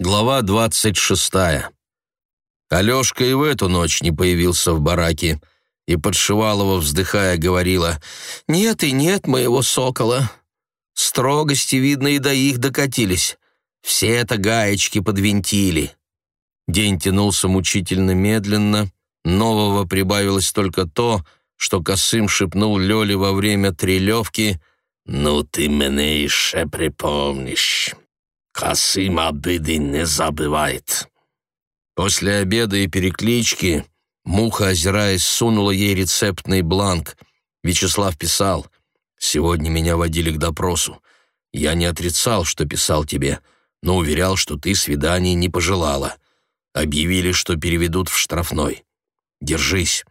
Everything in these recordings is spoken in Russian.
Глава двадцать шестая. Алешка и в эту ночь не появился в бараке, и Подшивалова, вздыхая, говорила, «Нет и нет моего сокола. Строгости, видно, и до их докатились. Все это гаечки подвинтили». День тянулся мучительно медленно, нового прибавилось только то, что Косым шепнул Лёле во время трелевки «Ну ты мене еще припомнишь». Касым обиды не забывает. После обеда и переклички Муха, озираясь, сунула ей рецептный бланк. Вячеслав писал, «Сегодня меня водили к допросу. Я не отрицал, что писал тебе, но уверял, что ты свиданий не пожелала. Объявили, что переведут в штрафной. Держись.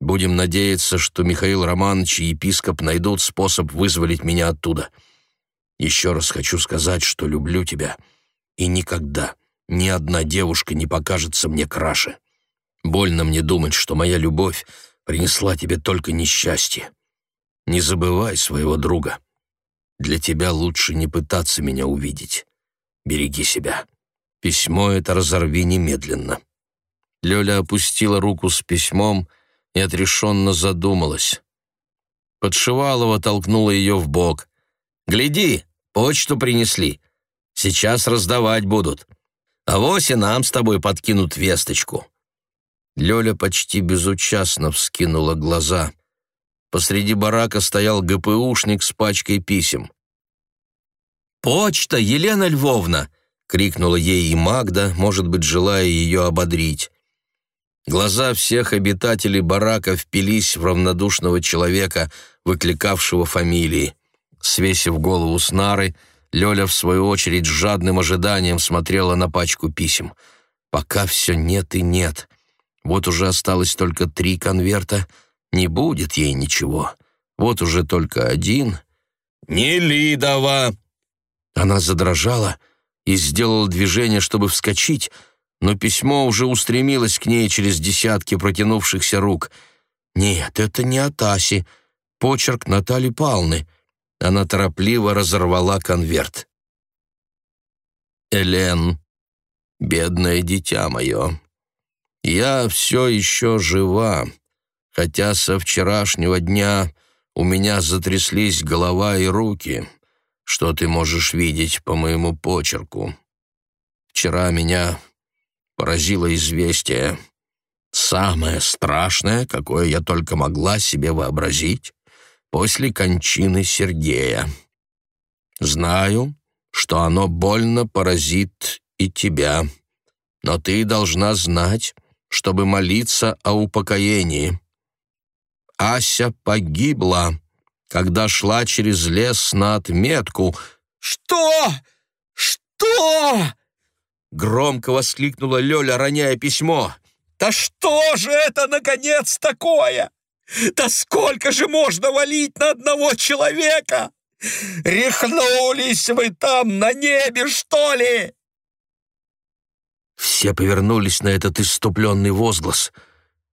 Будем надеяться, что Михаил Романович и епископ найдут способ вызволить меня оттуда». Еще раз хочу сказать, что люблю тебя, и никогда ни одна девушка не покажется мне краше. Больно мне думать, что моя любовь принесла тебе только несчастье. Не забывай своего друга. Для тебя лучше не пытаться меня увидеть. Береги себя. Письмо это разорви немедленно». Лёля опустила руку с письмом и отрешенно задумалась. Подшивалова толкнула ее в бок. «Гляди, Почту принесли. Сейчас раздавать будут. А вось и нам с тобой подкинут весточку». Лёля почти безучастно вскинула глаза. Посреди барака стоял ГПУшник с пачкой писем. «Почта, Елена Львовна!» — крикнула ей и Магда, может быть, желая ее ободрить. Глаза всех обитателей барака впились в равнодушного человека, выкликавшего фамилии. Свесив голову с нары, Лёля, в свою очередь, с жадным ожиданием смотрела на пачку писем. Пока все нет и нет. Вот уже осталось только три конверта. Не будет ей ничего. Вот уже только один. «Нелидова!» Она задрожала и сделала движение, чтобы вскочить, но письмо уже устремилось к ней через десятки протянувшихся рук. «Нет, это не от Аси. Почерк Натальи Павловны». Она торопливо разорвала конверт. «Элен, бедное дитя мое, я все еще жива, хотя со вчерашнего дня у меня затряслись голова и руки, что ты можешь видеть по моему почерку. Вчера меня поразило известие, самое страшное, какое я только могла себе вообразить, после кончины Сергея. Знаю, что оно больно поразит и тебя, но ты должна знать, чтобы молиться о упокоении. Ася погибла, когда шла через лес на отметку. «Что? Что?» Громко воскликнула Лёля, роняя письмо. «Да что же это, наконец, такое?» Да сколько же можно валить на одного человека? Рехнулись вы там на небе, что ли?» Все повернулись на этот иступленный возглас.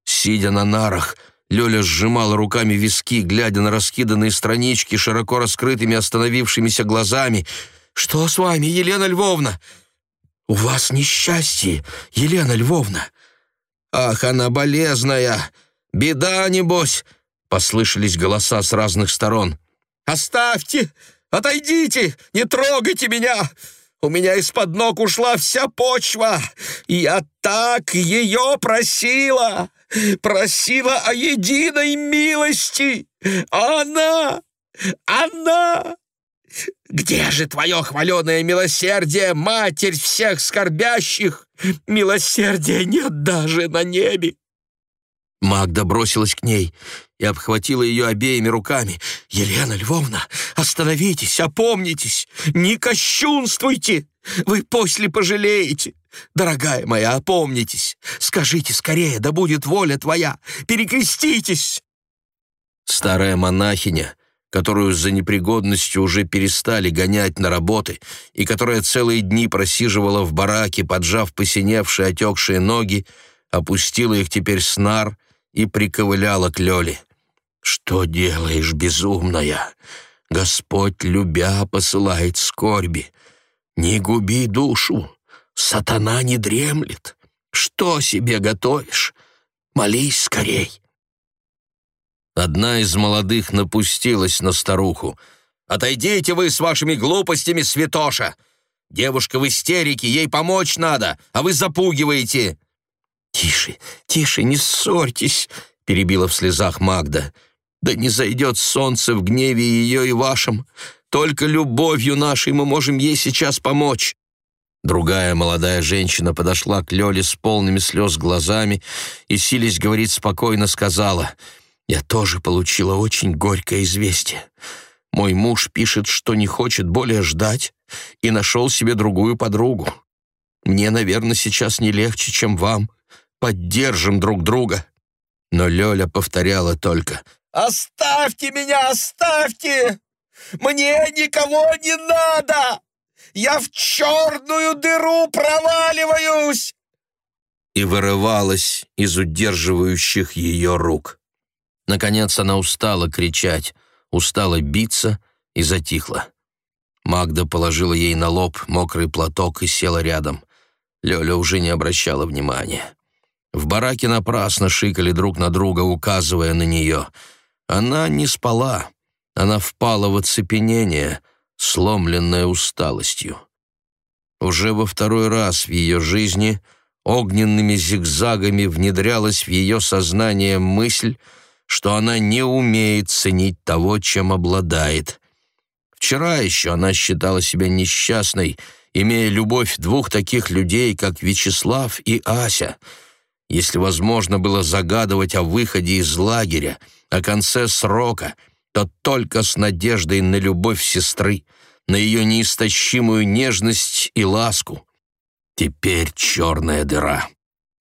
Сидя на нарах, Лёля сжимала руками виски, глядя на раскиданные странички широко раскрытыми остановившимися глазами. «Что с вами, Елена Львовна?» «У вас несчастье, Елена Львовна!» «Ах, она болезная!» «Беда, небось!» — послышались голоса с разных сторон. «Оставьте! Отойдите! Не трогайте меня! У меня из-под ног ушла вся почва! Я так ее просила! Просила о единой милости! Она... она... Где же твое хваленое милосердие, матерь всех скорбящих? Милосердия нет даже на небе!» Магда бросилась к ней и обхватила ее обеими руками. «Елена Львовна, остановитесь, опомнитесь, не кощунствуйте! Вы после пожалеете! Дорогая моя, опомнитесь! Скажите скорее, да будет воля твоя! Перекреститесь!» Старая монахиня, которую за непригодностью уже перестали гонять на работы и которая целые дни просиживала в бараке, поджав посиневшие отекшие ноги, опустила их теперь с нар и приковыляла к Лёле. «Что делаешь, безумная? Господь, любя, посылает скорби. Не губи душу. Сатана не дремлет. Что себе готовишь? Молись скорей!» Одна из молодых напустилась на старуху. «Отойдите вы с вашими глупостями, святоша! Девушка в истерике, ей помочь надо, а вы запугиваете!» «Тише, тише, не ссорьтесь!» — перебила в слезах Магда. «Да не зайдет солнце в гневе ее и вашем. Только любовью нашей мы можем ей сейчас помочь». Другая молодая женщина подошла к Лёле с полными слез глазами и, силясь говорить спокойно, сказала, «Я тоже получила очень горькое известие. Мой муж пишет, что не хочет более ждать и нашел себе другую подругу. Мне, наверное, сейчас не легче, чем вам. Поддержим друг друга». Но Лёля повторяла только, «Оставьте меня, оставьте! Мне никого не надо!» Я в черную дыру проваливаюсь!» И вырывалась из удерживающих ее рук. Наконец она устала кричать, устала биться и затихла. Магда положила ей на лоб мокрый платок и села рядом. Лёля уже не обращала внимания. В бараке напрасно шикали друг на друга, указывая на нее. Она не спала. Она впала в оцепенение — сломленная усталостью. Уже во второй раз в ее жизни огненными зигзагами внедрялась в ее сознание мысль, что она не умеет ценить того, чем обладает. Вчера еще она считала себя несчастной, имея любовь двух таких людей, как Вячеслав и Ася. Если возможно было загадывать о выходе из лагеря, о конце срока — то только с надеждой на любовь сестры, на ее неистощимую нежность и ласку. Теперь черная дыра.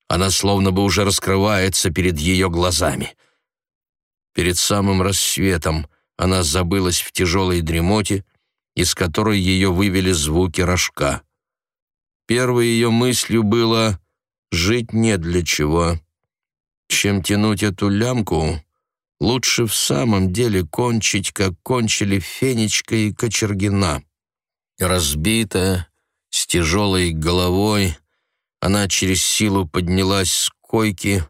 Она словно бы уже раскрывается перед ее глазами. Перед самым рассветом она забылась в тяжелой дремоте, из которой ее вывели звуки рожка. Первой ее мыслью было «жить не для чего». Чем тянуть эту лямку, Лучше в самом деле кончить, как кончили Фенечка и Кочергина. Разбитая, с тяжелой головой, она через силу поднялась с койки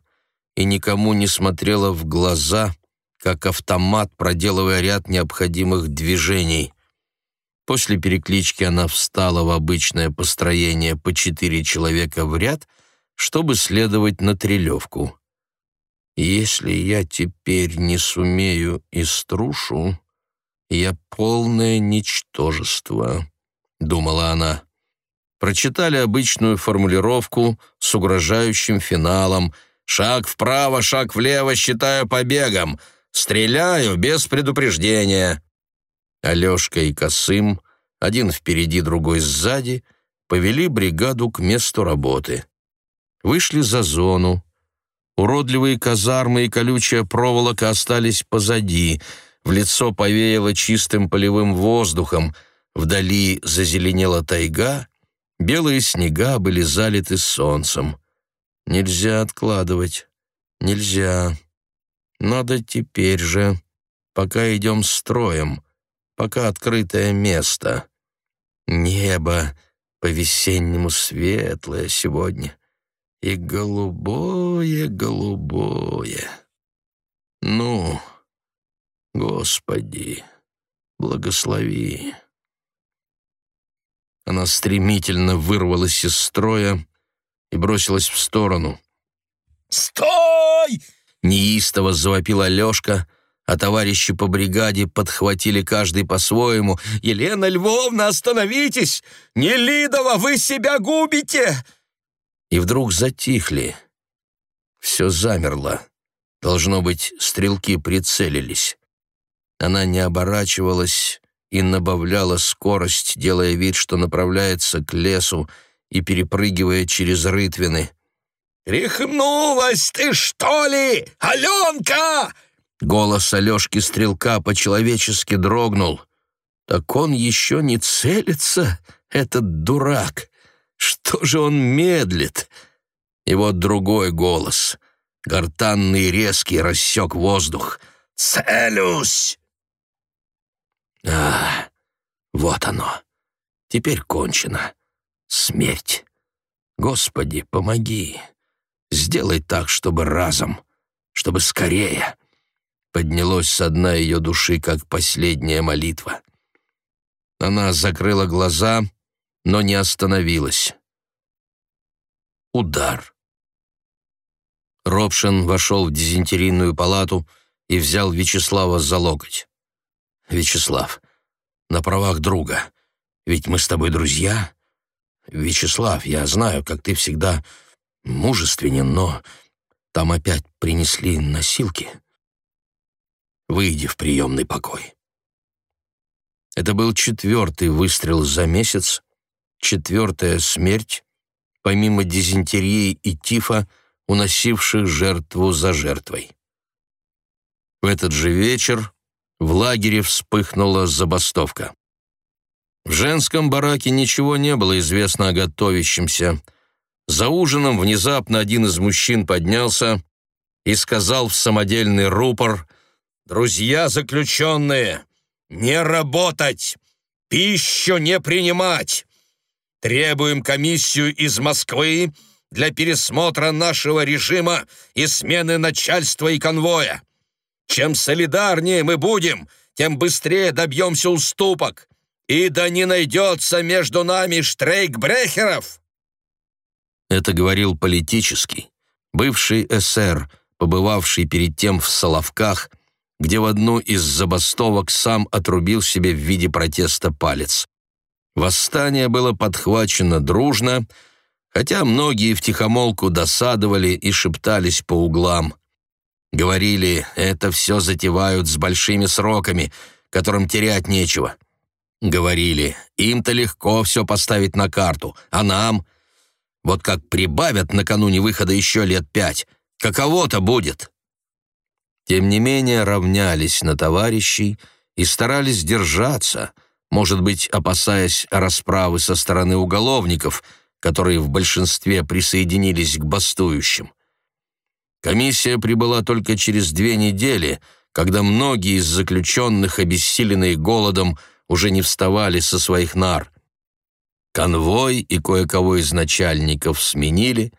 и никому не смотрела в глаза, как автомат, проделывая ряд необходимых движений. После переклички она встала в обычное построение по четыре человека в ряд, чтобы следовать на трелевку. Если я теперь не сумею и струшу, я полное ничтожество, — думала она. Прочитали обычную формулировку с угрожающим финалом «Шаг вправо, шаг влево, считаю побегом. Стреляю без предупреждения». Алешка и Косым, один впереди, другой сзади, повели бригаду к месту работы. Вышли за зону, Уродливые казармы и колючая проволока остались позади. В лицо повеяло чистым полевым воздухом. Вдали зазеленела тайга. Белые снега были залиты солнцем. Нельзя откладывать. Нельзя. Надо теперь же, пока идем строем, пока открытое место. Небо по-весеннему светлое сегодня и голубое-голубое. Ну, Господи, благослови. Она стремительно вырвалась из строя и бросилась в сторону. «Стой!» — неистово завопил Алешка, а товарищи по бригаде подхватили каждый по-своему. «Елена Львовна, остановитесь! Нелидова, вы себя губите!» И вдруг затихли. Все замерло. Должно быть, стрелки прицелились. Она не оборачивалась и набавляла скорость, делая вид, что направляется к лесу и перепрыгивая через рытвины. «Рехнулась ты, что ли, Аленка?» Голос Алешки Стрелка по-человечески дрогнул. «Так он еще не целится, этот дурак!» Что же он медлит? И вот другой голос, гортанный и резкий, рассек воздух. «Целюсь!» А, вот оно. Теперь кончено. Смерть. Господи, помоги. Сделай так, чтобы разом, чтобы скорее. Поднялось со дна ее души, как последняя молитва. Она закрыла глаза, но не остановилась. Удар. Робшин вошел в дизентерийную палату и взял Вячеслава за локоть. «Вячеслав, на правах друга. Ведь мы с тобой друзья. Вячеслав, я знаю, как ты всегда мужественен, но там опять принесли носилки. Выйди в приемный покой». Это был четвертый выстрел за месяц, четвертая смерть, помимо дизентерии и тифа, уносивших жертву за жертвой. В этот же вечер в лагере вспыхнула забастовка. В женском бараке ничего не было известно о готовящемся. За ужином внезапно один из мужчин поднялся и сказал в самодельный рупор «Друзья заключенные, не работать, пищу не принимать. Требуем комиссию из Москвы для пересмотра нашего режима и смены начальства и конвоя. Чем солидарнее мы будем, тем быстрее добьемся уступок. И да не найдется между нами штрейкбрехеров!» Это говорил политический, бывший эсер, побывавший перед тем в Соловках, где в одну из забастовок сам отрубил себе в виде протеста палец. Восстание было подхвачено дружно, хотя многие втихомолку досадовали и шептались по углам. Говорили, это все затевают с большими сроками, которым терять нечего. Говорили, им-то легко все поставить на карту, а нам? Вот как прибавят накануне выхода еще лет пять, каково-то будет. Тем не менее равнялись на товарищей и старались держаться, может быть, опасаясь расправы со стороны уголовников, которые в большинстве присоединились к бастующим. Комиссия прибыла только через две недели, когда многие из заключенных, обессиленные голодом, уже не вставали со своих нар. Конвой и кое-кого из начальников сменили,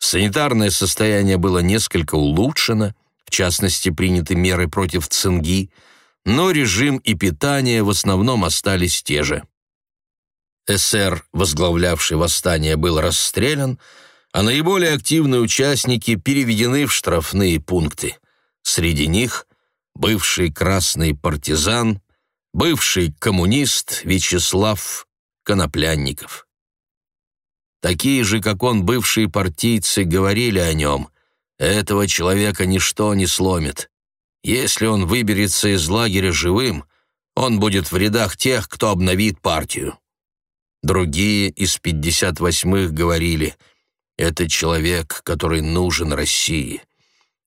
санитарное состояние было несколько улучшено, в частности, приняты меры против цинги, но режим и питание в основном остались те же. СР, возглавлявший восстание, был расстрелян, а наиболее активные участники переведены в штрафные пункты. Среди них бывший красный партизан, бывший коммунист Вячеслав Коноплянников. Такие же, как он, бывшие партийцы говорили о нем. Этого человека ничто не сломит. Если он выберется из лагеря живым, он будет в рядах тех, кто обновит партию. Другие из 58-х говорили — это человек, который нужен России.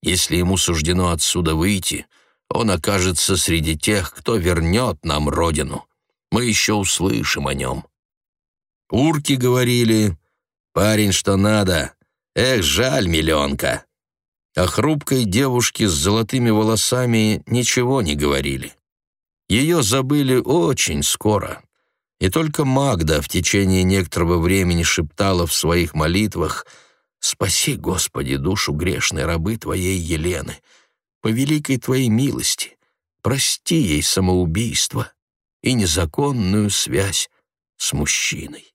Если ему суждено отсюда выйти, он окажется среди тех, кто вернет нам родину. Мы еще услышим о нем. Урки говорили, парень что надо, эх, жаль миллионка. О хрупкой девушке с золотыми волосами ничего не говорили. Ее забыли очень скоро. И только Магда в течение некоторого времени шептала в своих молитвах «Спаси, Господи, душу грешной рабы Твоей Елены, по великой Твоей милости, прости ей самоубийство и незаконную связь с мужчиной».